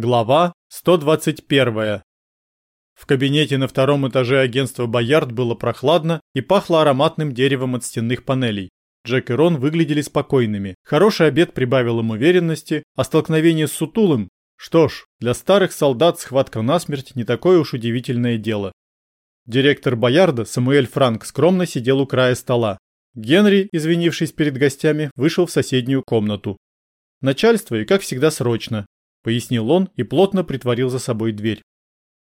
Глава 121. В кабинете на втором этаже агентства «Боярд» было прохладно и пахло ароматным деревом от стенных панелей. Джек и Рон выглядели спокойными. Хороший обед прибавил им уверенности, а столкновение с Сутулым... Что ж, для старых солдат схватка насмерть не такое уж удивительное дело. Директор Боярда, Самуэль Франк, скромно сидел у края стола. Генри, извинившись перед гостями, вышел в соседнюю комнату. Начальство и, как всегда, срочно пояснил он и плотно притворил за собой дверь.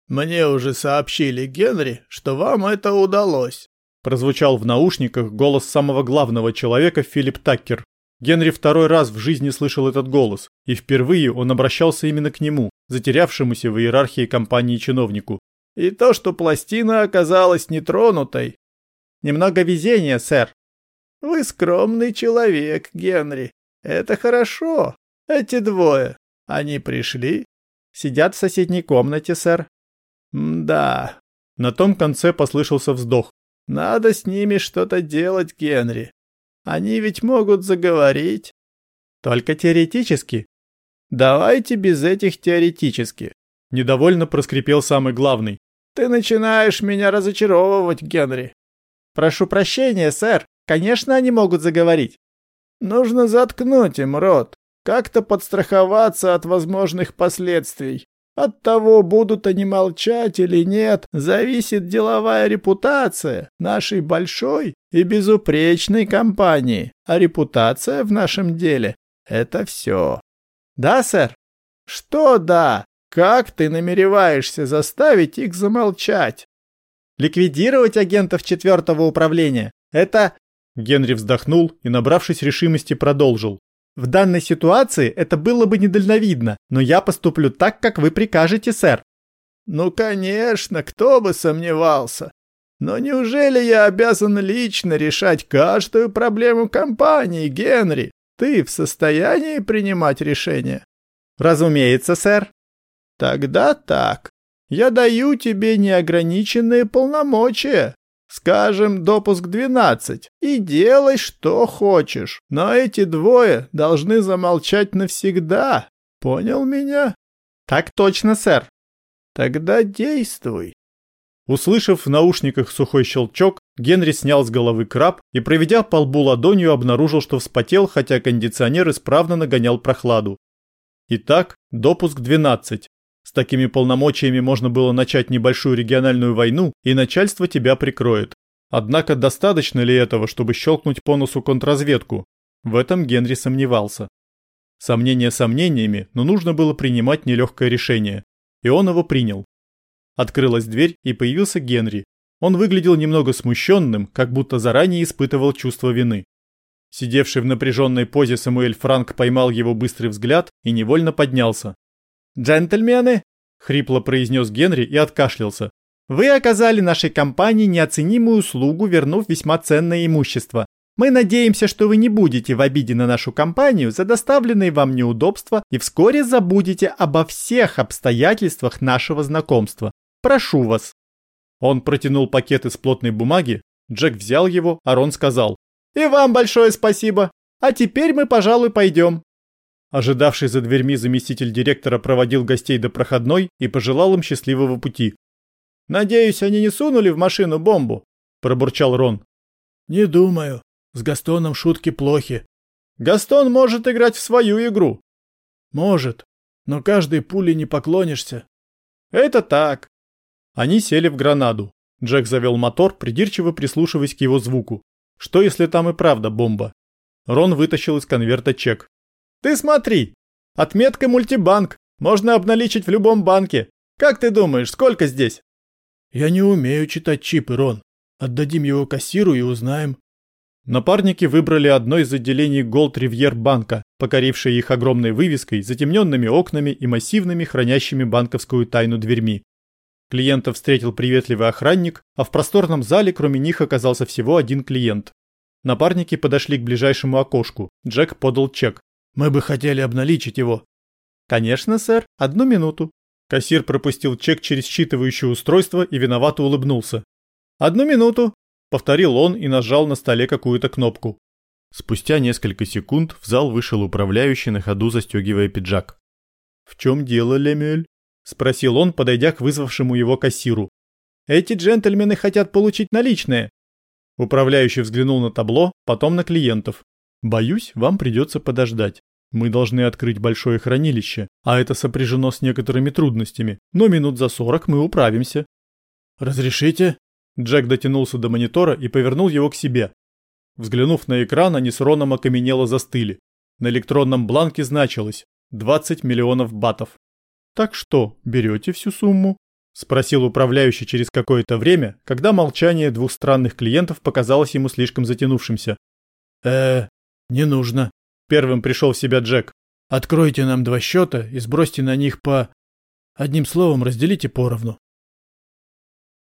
Мне уже сообщили, Генри, что вам это удалось. Прозвучал в наушниках голос самого главного человека Филипп Таккер. Генри второй раз в жизни слышал этот голос, и впервые он обращался именно к нему, затерявшемуся в иерархии компании чиновнику. И то, что пластина оказалась нетронутой. Немного везения, сэр. Вы скромный человек, Генри. Это хорошо. Эти двое, они пришли? Сидят в соседней комнате, сэр. да. На том конце послышался вздох. Надо с ними что-то делать, Генри. Они ведь могут заговорить. Только теоретически. Давайте без этих теоретически. Недовольно проскрипел самый главный. Ты начинаешь меня разочаровывать, Генри. Прошу прощения, сэр. Конечно, они могут заговорить. Нужно заткнуть им рот как-то подстраховаться от возможных последствий. От того, будут они молчать или нет, зависит деловая репутация нашей большой и безупречной компании. А репутация в нашем деле — это все. Да, сэр? Что да? Как ты намереваешься заставить их замолчать? Ликвидировать агентов четвертого управления. Это... Генри вздохнул и, набравшись решимости, продолжил. В данной ситуации это было бы недальновидно, но я поступлю так, как вы прикажете, сэр. Ну, конечно, кто бы сомневался. Но неужели я обязан лично решать каждую проблему компании, Генри? Ты в состоянии принимать решения? Разумеется, сэр. Тогда так. Я даю тебе неограниченные полномочия. Скажем, допуск 12. И делай, что хочешь. Но эти двое должны замолчать навсегда. Понял меня? Так точно, сэр. Тогда действуй. Услышав в наушниках сухой щелчок, Генри снял с головы краб и, проведя по лбу ладонью, обнаружил, что вспотел, хотя кондиционер исправно нагонял прохладу. Итак, допуск 12. С такими полномочиями можно было начать небольшую региональную войну, и начальство тебя прикроет. Однако достаточно ли этого, чтобы щелкнуть по носу контрразведку? В этом Генри сомневался. Сомнения сомнениями, но нужно было принимать нелегкое решение. И он его принял. Открылась дверь, и появился Генри. Он выглядел немного смущенным, как будто заранее испытывал чувство вины. Сидевший в напряженной позе Самуэль Франк поймал его быстрый взгляд и невольно поднялся. «Джентльмены!» — хрипло произнес Генри и откашлялся. «Вы оказали нашей компании неоценимую услугу, вернув весьма ценное имущество. Мы надеемся, что вы не будете в обиде на нашу компанию за доставленные вам неудобства и вскоре забудете обо всех обстоятельствах нашего знакомства. Прошу вас». Он протянул пакет из плотной бумаги, Джек взял его, а Рон сказал. «И вам большое спасибо. А теперь мы, пожалуй, пойдем». Ожидавший за дверьми заместитель директора проводил гостей до проходной и пожелал им счастливого пути. «Надеюсь, они не сунули в машину бомбу?» – пробурчал Рон. «Не думаю. С Gastoном шутки плохи». «Гастон может играть в свою игру». «Может, но каждой пули не поклонишься». «Это так». Они сели в гранаду. Джек завел мотор, придирчиво прислушиваясь к его звуку. Что если там и правда бомба? Рон вытащил из конверта чек. Ты смотри. Отметка мультибанк. Можно обналичить в любом банке. Как ты думаешь, сколько здесь? Я не умею читать чипы, Рон. Отдадим его кассиру и узнаем. Напарники выбрали одно из отделений Gold Rivier банка, покорившее их огромной вывеской, затемненными окнами и массивными, хранящими банковскую тайну дверьми. Клиента встретил приветливый охранник, а в просторном зале кроме них оказался всего один клиент. Напарники подошли к ближайшему окошку. Джек подал чек. Мы бы хотели обналичить его. Конечно, сэр. Одну минуту. Кассир пропустил чек через считывающее устройство и виновато улыбнулся. Одну минуту, повторил он и нажал на столе какую-то кнопку. Спустя несколько секунд в зал вышел управляющий на ходу застегивая пиджак. «В чем дело, Лемюэль?» – спросил он, подойдя к вызвавшему его кассиру. «Эти джентльмены хотят получить наличные». Управляющий взглянул на табло, потом на клиентов. «Боюсь, вам придется подождать. Мы должны открыть большое хранилище, а это сопряжено с некоторыми трудностями, но минут за сорок мы управимся». «Разрешите?» Джек дотянулся до монитора и повернул его к себе. Взглянув на экран, они с Роном окаменело застыли. На электронном бланке значилось 20 миллионов батов. «Так что, берете всю сумму?» – спросил управляющий через какое-то время, когда молчание двух странных клиентов показалось ему слишком затянувшимся. э не нужно», – первым пришел в себя Джек. «Откройте нам два счета и сбросьте на них по... Одним словом, разделите поровну».